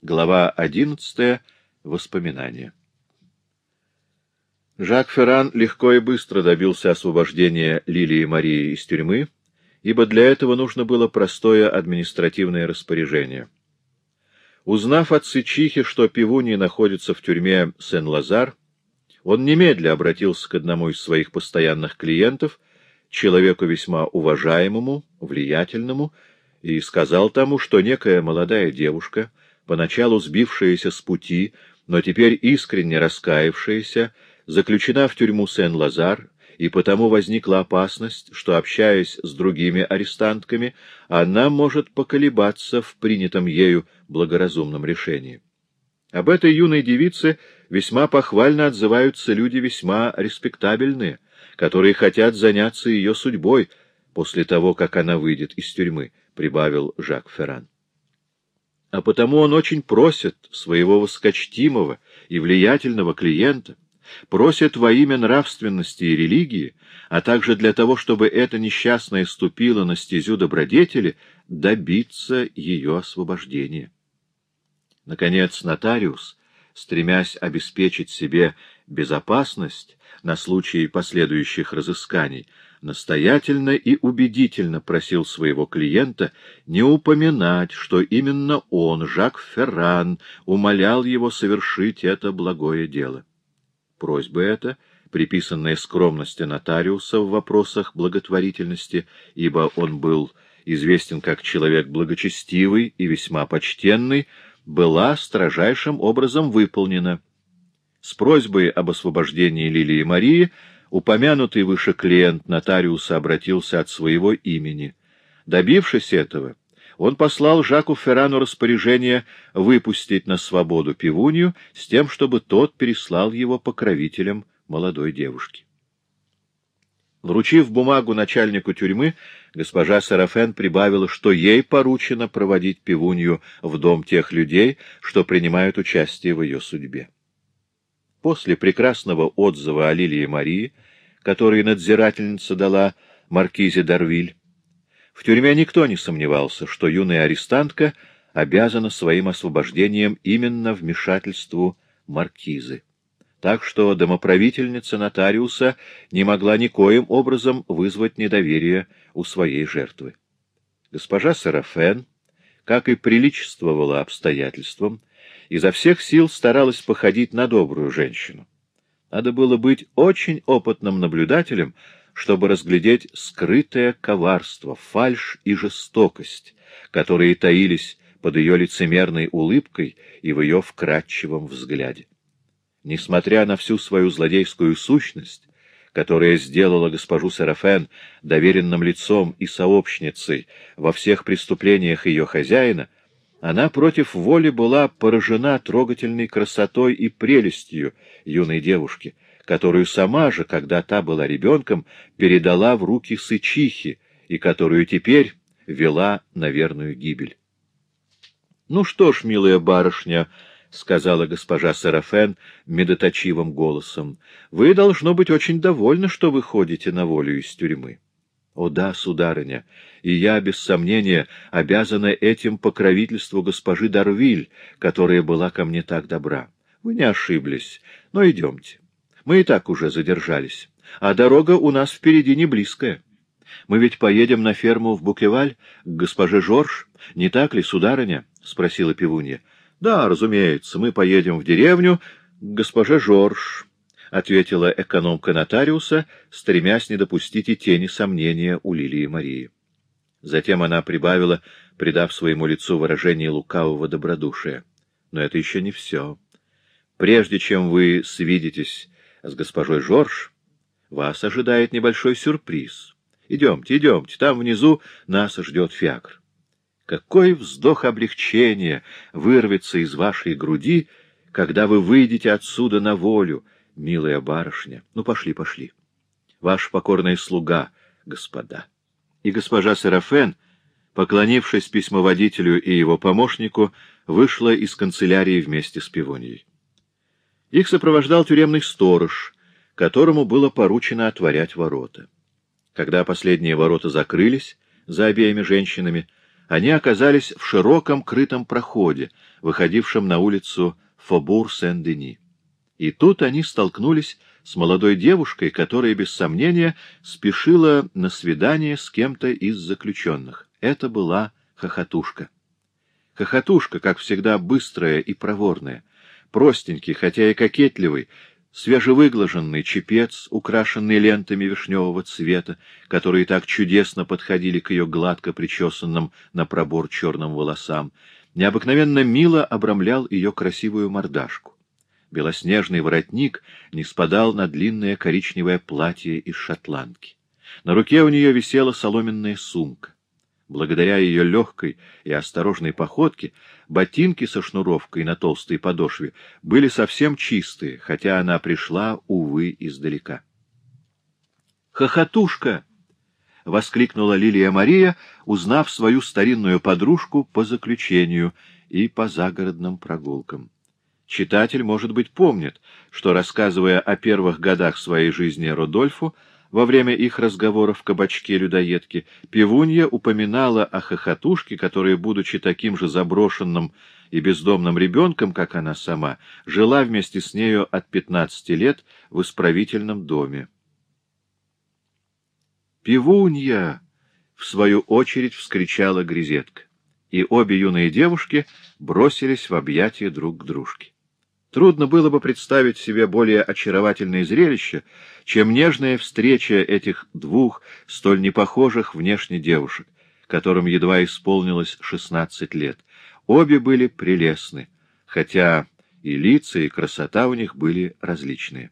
Глава 11. Воспоминания. Жак Ферран легко и быстро добился освобождения Лилии Марии из тюрьмы, ибо для этого нужно было простое административное распоряжение. Узнав от Сычихи, что Пивуни находится в тюрьме Сен-Лазар, он немедля обратился к одному из своих постоянных клиентов, человеку весьма уважаемому, влиятельному, и сказал тому, что некая молодая девушка — поначалу сбившаяся с пути, но теперь искренне раскаявшаяся, заключена в тюрьму Сен-Лазар, и потому возникла опасность, что, общаясь с другими арестантками, она может поколебаться в принятом ею благоразумном решении. Об этой юной девице весьма похвально отзываются люди весьма респектабельные, которые хотят заняться ее судьбой после того, как она выйдет из тюрьмы, — прибавил Жак Ферран а потому он очень просит своего высокочтимого и влиятельного клиента, просит во имя нравственности и религии, а также для того, чтобы эта несчастная ступила на стезю добродетели, добиться ее освобождения. Наконец, нотариус, стремясь обеспечить себе безопасность на случай последующих разысканий, настоятельно и убедительно просил своего клиента не упоминать, что именно он, Жак Ферран, умолял его совершить это благое дело. Просьба эта, приписанная скромности нотариуса в вопросах благотворительности, ибо он был известен как человек благочестивый и весьма почтенный, была строжайшим образом выполнена. С просьбой об освобождении Лилии Марии упомянутый выше клиент нотариуса обратился от своего имени. Добившись этого, он послал Жаку Феррану распоряжение выпустить на свободу пивунью с тем, чтобы тот переслал его покровителям молодой девушки. Вручив бумагу начальнику тюрьмы, госпожа Сарафен прибавила, что ей поручено проводить пивунью в дом тех людей, что принимают участие в ее судьбе. После прекрасного отзыва о Лилии Марии, который надзирательница дала маркизе Дарвиль, в тюрьме никто не сомневался, что юная арестантка обязана своим освобождением именно вмешательству маркизы. Так что домоправительница нотариуса не могла никоим образом вызвать недоверие у своей жертвы. Госпожа Сарафен, как и приличествовала обстоятельствам, изо всех сил старалась походить на добрую женщину. Надо было быть очень опытным наблюдателем, чтобы разглядеть скрытое коварство, фальшь и жестокость, которые таились под ее лицемерной улыбкой и в ее вкрадчивом взгляде. Несмотря на всю свою злодейскую сущность, которая сделала госпожу Серафен доверенным лицом и сообщницей во всех преступлениях ее хозяина, она против воли была поражена трогательной красотой и прелестью юной девушки, которую сама же, когда та была ребенком, передала в руки сычихи и которую теперь вела на верную гибель. — Ну что ж, милая барышня, — сказала госпожа Сарафен медоточивым голосом, — вы, должно быть, очень довольны, что вы ходите на волю из тюрьмы. — О да, сударыня, и я, без сомнения, обязана этим покровительству госпожи Дарвиль, которая была ко мне так добра. Вы не ошиблись, но идемте. Мы и так уже задержались, а дорога у нас впереди не близкая. Мы ведь поедем на ферму в Букеваль к госпоже Жорж, не так ли, сударыня? — спросила пивунья. — Да, разумеется, мы поедем в деревню к госпоже Жорж, — ответила экономка нотариуса, стремясь не допустить и тени сомнения у Лилии Марии. Затем она прибавила, придав своему лицу выражение лукавого добродушия. Но это еще не все. Прежде чем вы свидитесь с госпожой Жорж, вас ожидает небольшой сюрприз. Идемте, идемте, там внизу нас ждет фиакр. Какой вздох облегчения вырвется из вашей груди, когда вы выйдете отсюда на волю, милая барышня. Ну, пошли, пошли. Ваш покорный слуга, господа и госпожа Серафен, поклонившись письмоводителю и его помощнику, вышла из канцелярии вместе с пивонией. Их сопровождал тюремный сторож, которому было поручено отворять ворота. Когда последние ворота закрылись за обеими женщинами, они оказались в широком крытом проходе, выходившем на улицу Фобур-Сен-Дени. И тут они столкнулись с молодой девушкой, которая, без сомнения, спешила на свидание с кем-то из заключенных. Это была хохотушка. Хохотушка, как всегда, быстрая и проворная, простенький, хотя и кокетливый, свежевыглаженный чепец, украшенный лентами вишневого цвета, которые так чудесно подходили к ее гладко причесанным на пробор черным волосам, необыкновенно мило обрамлял ее красивую мордашку. Белоснежный воротник не спадал на длинное коричневое платье из шотландки. На руке у нее висела соломенная сумка. Благодаря ее легкой и осторожной походке ботинки со шнуровкой на толстой подошве были совсем чистые, хотя она пришла, увы, издалека. «Хохотушка!» — воскликнула Лилия Мария, узнав свою старинную подружку по заключению и по загородным прогулкам. Читатель, может быть, помнит, что, рассказывая о первых годах своей жизни Родольфу, во время их разговора в кабачке-людоедке пивунья упоминала о хохотушке, которая, будучи таким же заброшенным и бездомным ребенком, как она сама, жила вместе с нею от пятнадцати лет в исправительном доме. «Пивунья!» — в свою очередь вскричала Грезетка, и обе юные девушки бросились в объятия друг к дружке. Трудно было бы представить себе более очаровательное зрелище, чем нежная встреча этих двух столь непохожих внешне девушек, которым едва исполнилось шестнадцать лет. Обе были прелестны, хотя и лица, и красота у них были различные.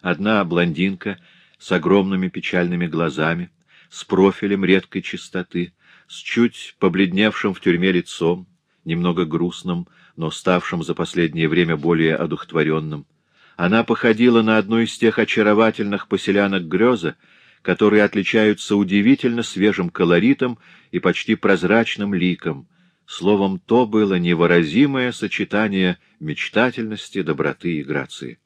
Одна блондинка с огромными печальными глазами, с профилем редкой чистоты, с чуть побледневшим в тюрьме лицом, немного грустным, но ставшим за последнее время более одухотворенным. Она походила на одну из тех очаровательных поселянок греза, которые отличаются удивительно свежим колоритом и почти прозрачным ликом. Словом, то было невыразимое сочетание мечтательности, доброты и грации.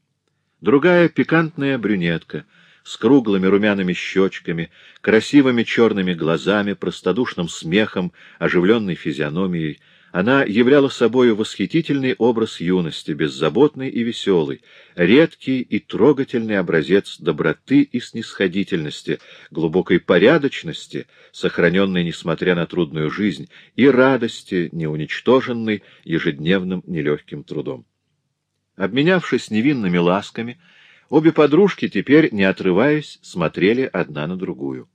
Другая пикантная брюнетка с круглыми румяными щечками, красивыми черными глазами, простодушным смехом, оживленной физиономией — она являла собою восхитительный образ юности, беззаботный и веселый, редкий и трогательный образец доброты и снисходительности, глубокой порядочности, сохраненной несмотря на трудную жизнь, и радости, не уничтоженной ежедневным нелегким трудом. Обменявшись невинными ласками, обе подружки теперь, не отрываясь, смотрели одна на другую.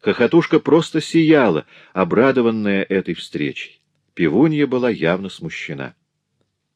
Хохотушка просто сияла, обрадованная этой встречей. Пивунья была явно смущена.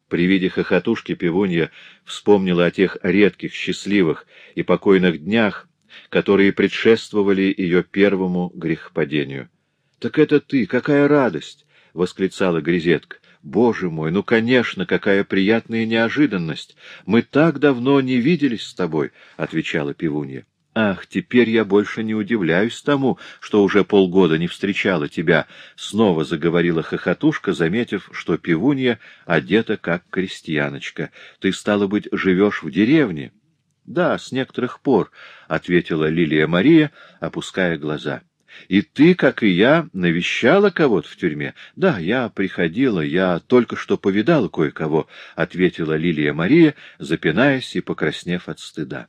При виде хохотушки Пивунья вспомнила о тех редких, счастливых и покойных днях, которые предшествовали ее первому грехопадению. — Так это ты! Какая радость! — восклицала Грезетка. — Боже мой, ну, конечно, какая приятная неожиданность! Мы так давно не виделись с тобой! — отвечала Пивунья. Ах, теперь я больше не удивляюсь тому, что уже полгода не встречала тебя, — снова заговорила хохотушка, заметив, что пивунья одета как крестьяночка. Ты, стало быть, живешь в деревне? — Да, с некоторых пор, — ответила Лилия Мария, опуская глаза. — И ты, как и я, навещала кого-то в тюрьме? — Да, я приходила, я только что повидала кое-кого, — ответила Лилия Мария, запинаясь и покраснев от стыда.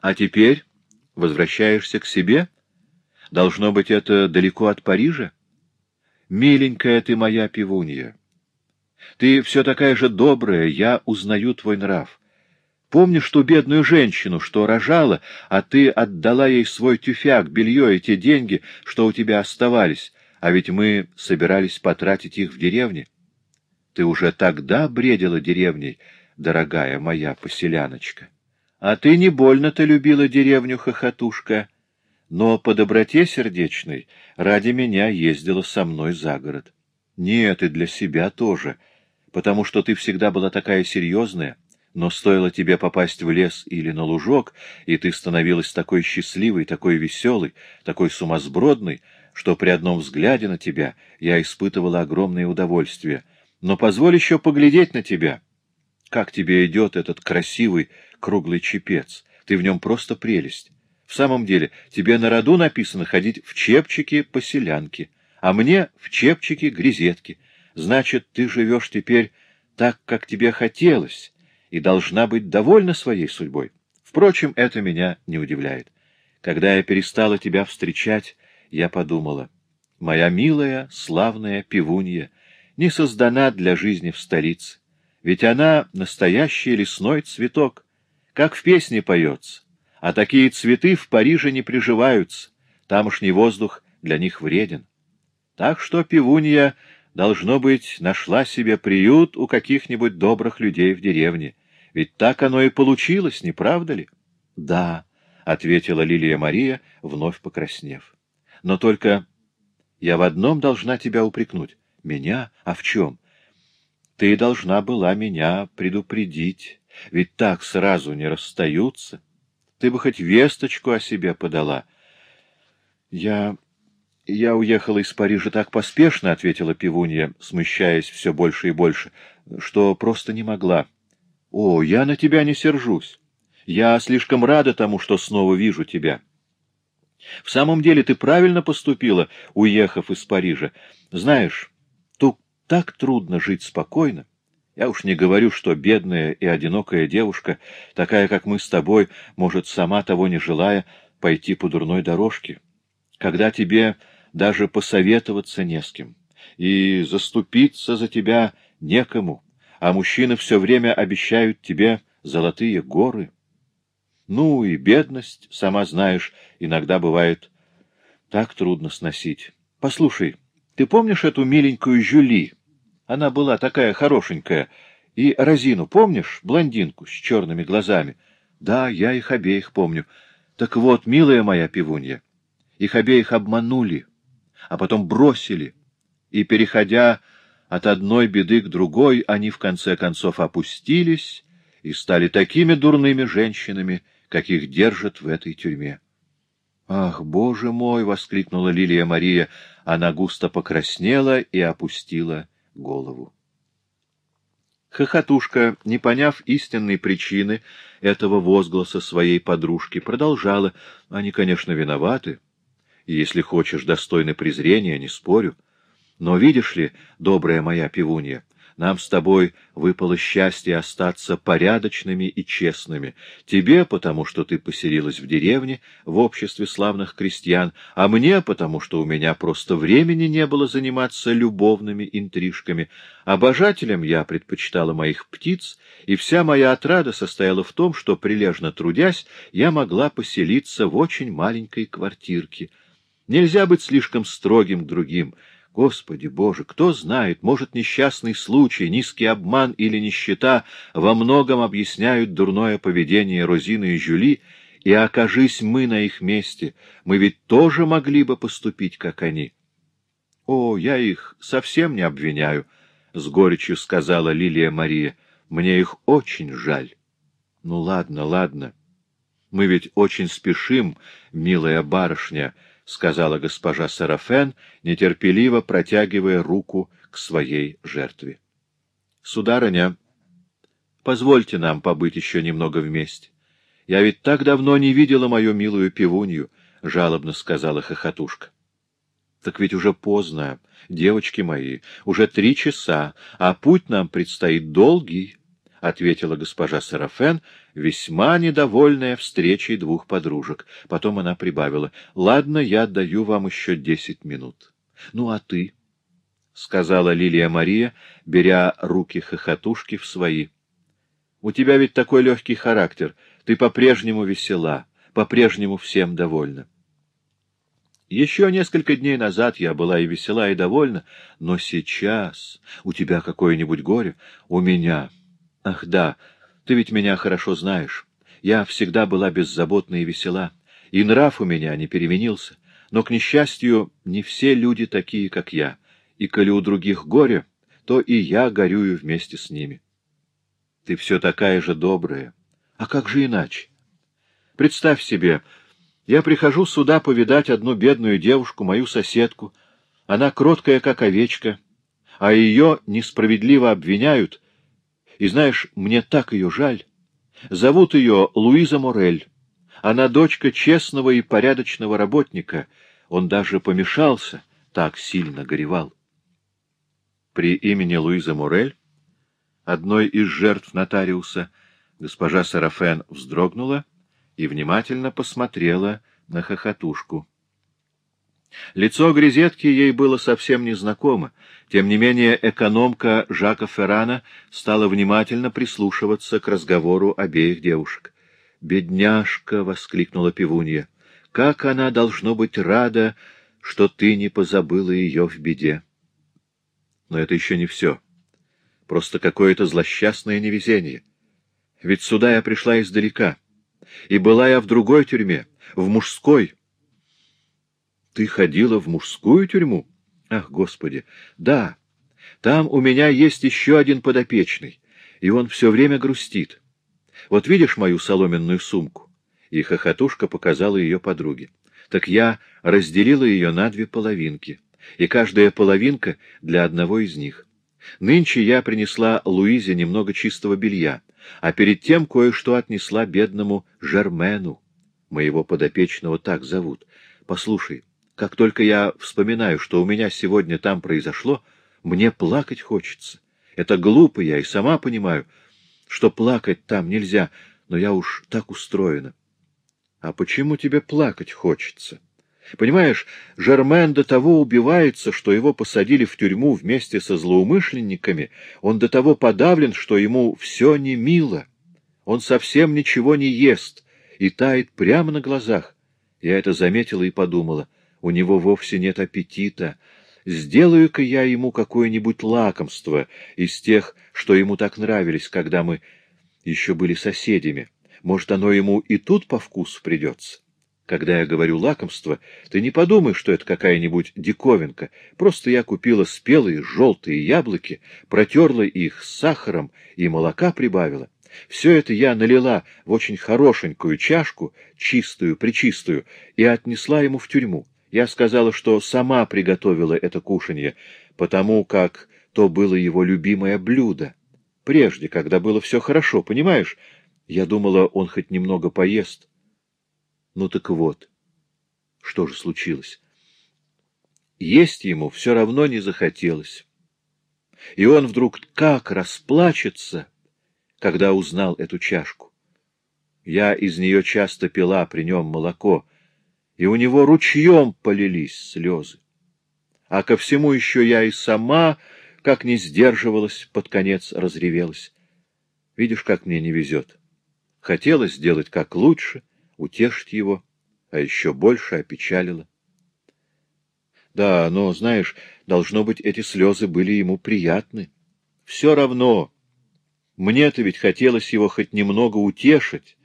А теперь возвращаешься к себе? Должно быть, это далеко от Парижа? Миленькая ты моя пивунья. Ты все такая же добрая, я узнаю твой нрав. Помнишь ту бедную женщину, что рожала, а ты отдала ей свой тюфяк, белье и те деньги, что у тебя оставались, а ведь мы собирались потратить их в деревне? Ты уже тогда бредила деревней, дорогая моя поселяночка. А ты не больно-то любила деревню Хохотушка, но по доброте сердечной ради меня ездила со мной за город. Нет, и для себя тоже, потому что ты всегда была такая серьезная, но стоило тебе попасть в лес или на лужок, и ты становилась такой счастливой, такой веселой, такой сумасбродной, что при одном взгляде на тебя я испытывала огромное удовольствие. Но позволь еще поглядеть на тебя. Как тебе идет этот красивый, круглый чепец. Ты в нем просто прелесть. В самом деле, тебе на роду написано ходить в чепчике по селянке. а мне в чепчике грезетки. Значит, ты живешь теперь так, как тебе хотелось, и должна быть довольна своей судьбой. Впрочем, это меня не удивляет. Когда я перестала тебя встречать, я подумала, моя милая, славная пивунья не создана для жизни в столице, ведь она настоящий лесной цветок, как в песне поется, а такие цветы в Париже не приживаются, тамошний воздух для них вреден. Так что пивунья, должно быть, нашла себе приют у каких-нибудь добрых людей в деревне, ведь так оно и получилось, не правда ли? — Да, — ответила Лилия Мария, вновь покраснев. — Но только я в одном должна тебя упрекнуть. — Меня? А в чем? — Ты должна была меня предупредить, ведь так сразу не расстаются. Ты бы хоть весточку о себе подала. — Я... я уехала из Парижа так поспешно, — ответила пивунья, смущаясь все больше и больше, — что просто не могла. — о, я на тебя не сержусь. Я слишком рада тому, что снова вижу тебя. В самом деле ты правильно поступила, уехав из Парижа. Знаешь, тут так трудно жить спокойно. Я уж не говорю, что бедная и одинокая девушка, такая, как мы с тобой, может, сама того не желая, пойти по дурной дорожке. Когда тебе даже посоветоваться не с кем, и заступиться за тебя некому — а мужчины все время обещают тебе золотые горы. Ну и бедность, сама знаешь, иногда бывает так трудно сносить. Послушай, ты помнишь эту миленькую Жюли? Она была такая хорошенькая. И Розину, помнишь, блондинку с черными глазами? Да, я их обеих помню. Так вот, милая моя пивунья, их обеих обманули, а потом бросили, и, переходя от одной беды к другой они в конце концов опустились и стали такими дурными женщинами, каких держат в этой тюрьме. «Ах, боже мой!» — воскликнула Лилия Мария. Она густо покраснела и опустила голову. Хохотушка, не поняв истинной причины этого возгласа своей подружки, продолжала. Они, конечно, виноваты, и, если хочешь, достойны презрения, не спорю. Но видишь ли, добрая моя пивунья, нам с тобой выпало счастье остаться порядочными и честными. Тебе, потому что ты поселилась в деревне, в обществе славных крестьян, а мне, потому что у меня просто времени не было заниматься любовными интрижками. Обожателям я предпочитала моих птиц, и вся моя отрада состояла в том, что, прилежно трудясь, я могла поселиться в очень маленькой квартирке. Нельзя быть слишком строгим к другим — Господи Боже, кто знает, может, несчастный случай, низкий обман или нищета во многом объясняют дурное поведение Розины и Жюли, и окажись мы на их месте, мы ведь тоже могли бы поступить, как они. — О, я их совсем не обвиняю, — с горечью сказала Лилия Мария. — Мне их очень жаль. — Ну, ладно, ладно. Мы ведь очень спешим, милая барышня, —— сказала госпожа Сарафен, нетерпеливо протягивая руку к своей жертве. — Сударыня, позвольте нам побыть еще немного вместе. Я ведь так давно не видела мою милую пивунью, — жалобно сказала хохотушка. — Так ведь уже поздно, девочки мои, уже три часа, а путь нам предстоит долгий, — ответила госпожа Сарафен, весьма недовольная встречей двух подружек. Потом она прибавила, — Ладно, я даю вам еще десять минут. — Ну, а ты? — сказала Лилия Мария, беря руки хохотушки в свои. — У тебя ведь такой легкий характер, ты по-прежнему весела, по-прежнему всем довольна. Еще несколько дней назад я была и весела, и довольна, но сейчас у тебя какое-нибудь горе, у меня... Ах, да, ты ведь меня хорошо знаешь. Я всегда была беззаботна и весела, и нрав у меня не переменился. Но, к несчастью, не все люди такие, как я, и коли у других горе, то и я горюю вместе с ними. Ты все такая же добрая. А как же иначе? Представь себе, я прихожу сюда повидать одну бедную девушку, мою соседку. Она кроткая, как овечка, а ее несправедливо обвиняют — и знаешь, мне так ее жаль. Зовут ее Луиза Морель. Она дочка честного и порядочного работника. Он даже помешался, так сильно горевал. При имени Луизы Мурель, одной из жертв нотариуса, госпожа Сарафен вздрогнула и внимательно посмотрела на хохотушку. Лицо Грезетки ей было совсем незнакомо, тем не менее экономка Жака Феррана стала внимательно прислушиваться к разговору обеих девушек. «Бедняжка!» — воскликнула пивунья. «Как она должно быть рада, что ты не позабыла ее в беде!» Но это еще не все. Просто какое-то злосчастное невезение. Ведь сюда я пришла издалека. И была я в другой тюрьме, в мужской. Ты ходила в мужскую тюрьму? Ах, Господи! Да, там у меня есть еще один подопечный, и он все время грустит. Вот видишь мою соломенную сумку? И хохотушка показала ее подруге. Так я разделила ее на две половинки, и каждая половинка для одного из них. Нынче я принесла Луизе немного чистого белья, а перед тем кое-что отнесла бедному Жермену. Моего подопечного так зовут. Послушай, как только я вспоминаю, что у меня сегодня там произошло, мне плакать хочется. Это глупо, я и сама понимаю, что плакать там нельзя, но я уж так устроена. А почему тебе плакать хочется? Понимаешь, Жермен до того убивается, что его посадили в тюрьму вместе со злоумышленниками, он до того подавлен, что ему все не мило. Он совсем ничего не ест и тает прямо на глазах. Я это заметила и подумала, у него вовсе нет аппетита, Сделаю-ка я ему какое-нибудь лакомство из тех, что ему так нравились, когда мы еще были соседями. Может, оно ему и тут по вкусу придется. Когда я говорю лакомство, ты не подумай, что это какая-нибудь диковинка. Просто я купила спелые желтые яблоки, протерла их сахаром и молока прибавила. Все это я налила в очень хорошенькую чашку, чистую-причистую, и отнесла ему в тюрьму. Я сказала, что сама приготовила это кушанье, потому как то было его любимое блюдо. Прежде, когда было все хорошо, понимаешь? Я думала, он хоть немного поест. Ну так вот, что же случилось? Есть ему все равно не захотелось. И он вдруг как расплачется, когда узнал эту чашку. Я из нее часто пила при нем молоко — и у него ручьем полились слезы. А ко всему еще я и сама, как не сдерживалась, под конец разревелась. Видишь, как мне не везет. Хотелось сделать как лучше, утешить его, а еще больше опечалило. Да, но, знаешь, должно быть, эти слезы были ему приятны. Все равно. Мне-то ведь хотелось его хоть немного утешить.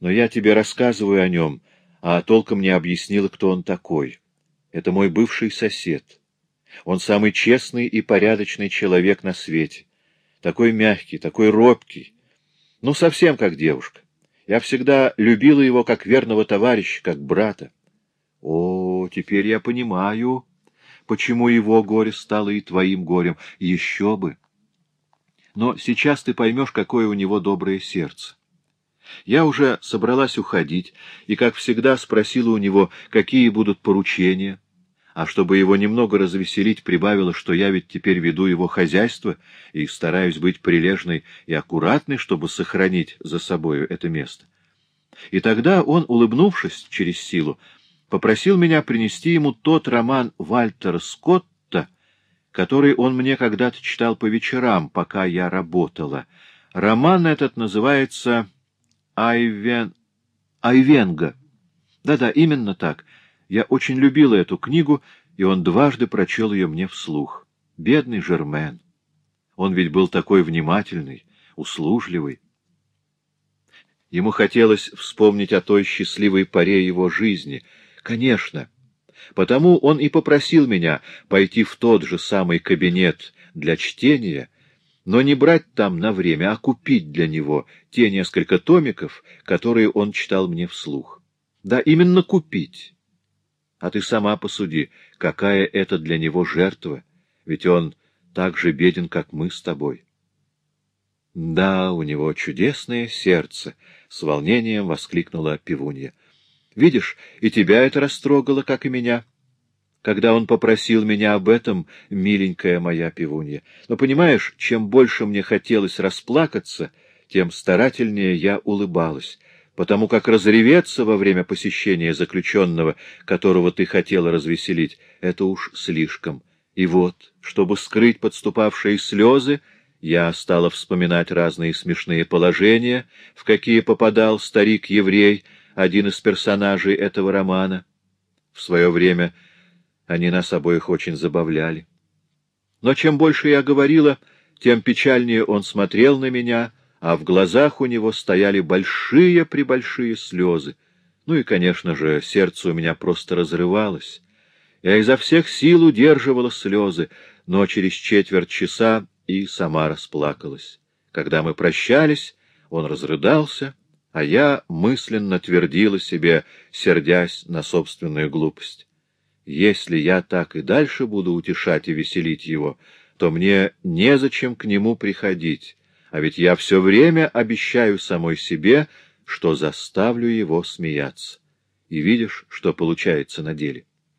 Но я тебе рассказываю о нем, а толком не объяснила, кто он такой. Это мой бывший сосед. Он самый честный и порядочный человек на свете. Такой мягкий, такой робкий. Ну, совсем как девушка. Я всегда любила его как верного товарища, как брата. О, теперь я понимаю, почему его горе стало и твоим горем. Еще бы! Но сейчас ты поймешь, какое у него доброе сердце. Я уже собралась уходить и, как всегда, спросила у него, какие будут поручения, а чтобы его немного развеселить, прибавила, что я ведь теперь веду его хозяйство и стараюсь быть прилежной и аккуратной, чтобы сохранить за собою это место. И тогда он, улыбнувшись через силу, попросил меня принести ему тот роман Вальтера Скотта, который он мне когда-то читал по вечерам, пока я работала. Роман этот называется Айвен... Айвенга. Да-да, именно так. Я очень любила эту книгу, и он дважды прочел ее мне вслух. Бедный Жермен. Он ведь был такой внимательный, услужливый. Ему хотелось вспомнить о той счастливой поре его жизни. Конечно. Потому он и попросил меня пойти в тот же самый кабинет для чтения — но не брать там на время, а купить для него те несколько томиков, которые он читал мне вслух. Да, именно купить. А ты сама посуди, какая это для него жертва, ведь он так же беден, как мы с тобой. Да, у него чудесное сердце, — с волнением воскликнула пивунья. Видишь, и тебя это растрогало, как и меня. Когда он попросил меня об этом, миленькая моя пивунья. Но, понимаешь, чем больше мне хотелось расплакаться, тем старательнее я улыбалась, потому как разреветься во время посещения заключенного, которого ты хотела развеселить, это уж слишком. И вот, чтобы скрыть подступавшие слезы, я стала вспоминать разные смешные положения, в какие попадал старик-еврей, один из персонажей этого романа. В свое время они нас обоих очень забавляли. Но чем больше я говорила, тем печальнее он смотрел на меня, а в глазах у него стояли большие-пребольшие слезы. Ну и, конечно же, сердце у меня просто разрывалось. Я изо всех сил удерживала слезы, но через четверть часа и сама расплакалась. Когда мы прощались, он разрыдался, а я мысленно твердила себе, сердясь на собственную глупость. Если я так и дальше буду утешать и веселить его, то мне незачем к нему приходить, а ведь я все время обещаю самой себе, что заставлю его смеяться. И видишь, что получается на деле.